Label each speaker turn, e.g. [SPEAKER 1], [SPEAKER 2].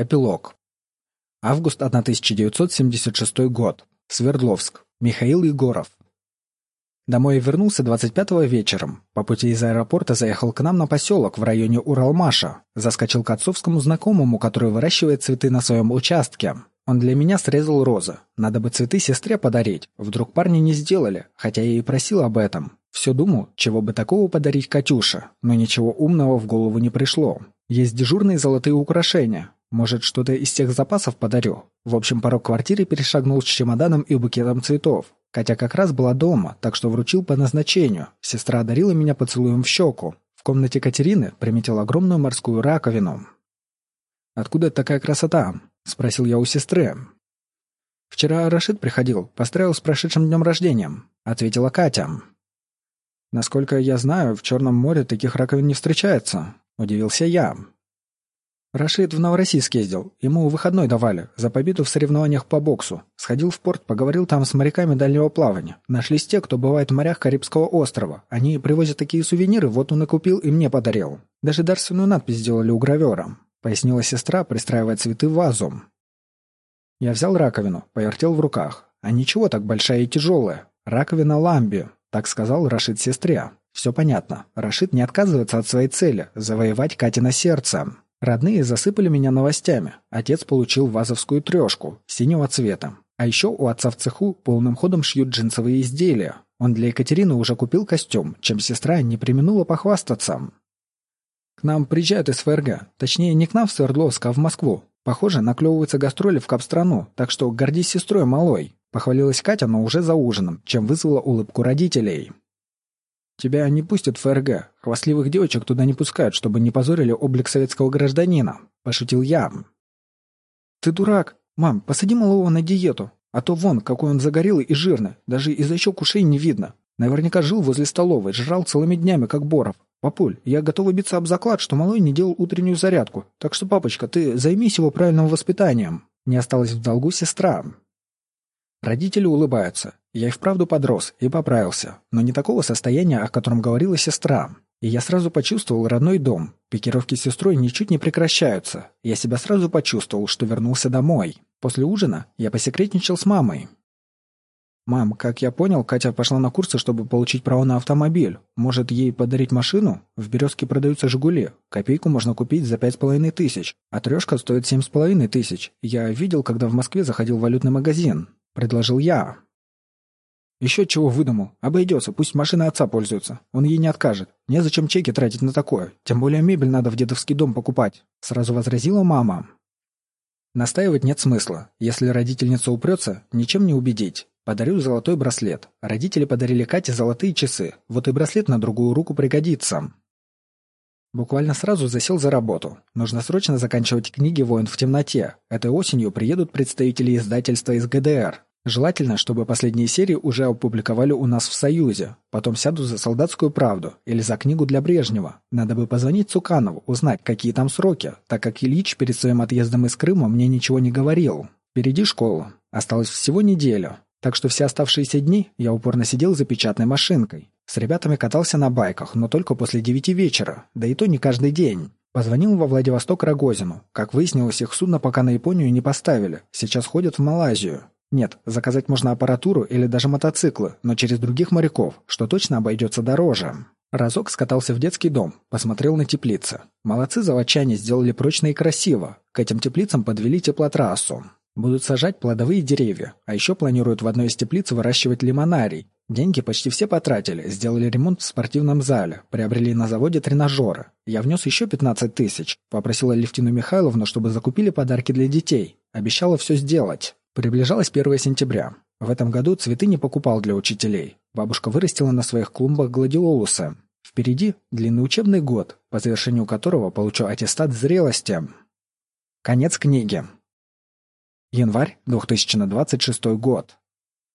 [SPEAKER 1] Эпилог. Август 1976 год. Свердловск. Михаил Егоров. Домой я вернулся 25-го вечером. По пути из аэропорта заехал к нам на поселок в районе Уралмаша. Заскочил к отцовскому знакомому, который выращивает цветы на своем участке. Он для меня срезал розы. Надо бы цветы сестре подарить. Вдруг парни не сделали, хотя я и просил об этом. Все думал, чего бы такого подарить Катюше, но ничего умного в голову не пришло. Есть дежурные золотые украшения. Может, что-то из тех запасов подарю. В общем, порог квартиры перешагнул с чемоданом и букетом цветов. Катя как раз была дома, так что вручил по назначению. Сестра одарила меня поцелуем в щеку. В комнате Катерины приметил огромную морскую раковину. «Откуда такая красота?» – спросил я у сестры. «Вчера Рашид приходил, поздравил с прошедшим днем рождения», – ответила Катя. «Насколько я знаю, в Черном море таких раковин не встречается», – удивился я. Рашид в Новороссийск ездил. Ему выходной давали. За победу в соревнованиях по боксу. Сходил в порт, поговорил там с моряками дальнего плавания. Нашлись те, кто бывает в морях Карибского острова. Они привозят такие сувениры, вот он и купил и мне подарил. Даже дарственную надпись сделали у гравера. Пояснила сестра, пристраивая цветы в вазу. Я взял раковину, повертел в руках. А ничего так большая и тяжелая. Раковина ламби, так сказал Рашид сестре. Все понятно. Рашид не отказывается от своей цели – завоевать Катина сердце. Родные засыпали меня новостями. Отец получил вазовскую трешку, синего цвета. А еще у отца в цеху полным ходом шьют джинсовые изделия. Он для Екатерины уже купил костюм, чем сестра не применула похвастаться. К нам приезжают из ФРГ. Точнее, не к нам в Свердловск, а в Москву. Похоже, наклевываются гастроли в капстрану, так что гордись сестрой малой. Похвалилась Катя, но уже за ужином, чем вызвала улыбку родителей. Тебя не пустят в ФРГ. Хвастливых девочек туда не пускают, чтобы не позорили облик советского гражданина. Пошутил я. Ты дурак. Мам, посади малого на диету. А то вон, какой он загорелый и жирный. Даже из-за щек ушей не видно. Наверняка жил возле столовой, жрал целыми днями, как Боров. Папуль, я готова биться об заклад, что малой не делал утреннюю зарядку. Так что, папочка, ты займись его правильным воспитанием. Не осталось в долгу сестра. Родители улыбаются. Я и вправду подрос и поправился, но не такого состояния, о котором говорила сестра. И я сразу почувствовал родной дом. Пикировки с сестрой ничуть не прекращаются. Я себя сразу почувствовал, что вернулся домой. После ужина я посекретничал с мамой. «Мам, как я понял, Катя пошла на курсы, чтобы получить право на автомобиль. Может, ей подарить машину? В Березке продаются «Жигули». Копейку можно купить за пять с половиной тысяч, а трешка стоит семь с половиной тысяч. Я видел, когда в Москве заходил в валютный магазин предложил я. Еще чего выдумал. Обойдется, пусть машина отца пользуется. Он ей не откажет. Незачем чеки тратить на такое. Тем более мебель надо в дедовский дом покупать. Сразу возразила мама. Настаивать нет смысла. Если родительница упрется, ничем не убедить. Подарю золотой браслет. Родители подарили Кате золотые часы. Вот и браслет на другую руку пригодится. Буквально сразу засел за работу. Нужно срочно заканчивать книги «Воин в темноте». Этой осенью приедут представители издательства из ГДР. Желательно, чтобы последние серии уже опубликовали у нас в Союзе. Потом сяду за «Солдатскую правду» или за книгу для Брежнева. Надо бы позвонить Цуканову, узнать, какие там сроки, так как Ильич перед своим отъездом из Крыма мне ничего не говорил. Впереди школа. Осталось всего неделю. Так что все оставшиеся дни я упорно сидел за печатной машинкой. С ребятами катался на байках, но только после девяти вечера, да и то не каждый день. Позвонил во Владивосток Рогозину. Как выяснилось, их судно пока на Японию не поставили. Сейчас ходят в Малайзию. Нет, заказать можно аппаратуру или даже мотоциклы, но через других моряков, что точно обойдется дороже. Разок скатался в детский дом, посмотрел на теплицы. Молодцы заводчане сделали прочно и красиво. К этим теплицам подвели теплотрассу. Будут сажать плодовые деревья, а еще планируют в одной из теплиц выращивать лимонарий. Деньги почти все потратили, сделали ремонт в спортивном зале, приобрели на заводе тренажеры. Я внес еще 15 тысяч, попросила Левтину Михайловну, чтобы закупили подарки для детей. Обещала все сделать. Приближалось 1 сентября. В этом году цветы не покупал для учителей. Бабушка вырастила на своих клумбах гладиолусы. Впереди длинный учебный год, по завершению которого получу аттестат зрелости. Конец книги. Январь 2026 год.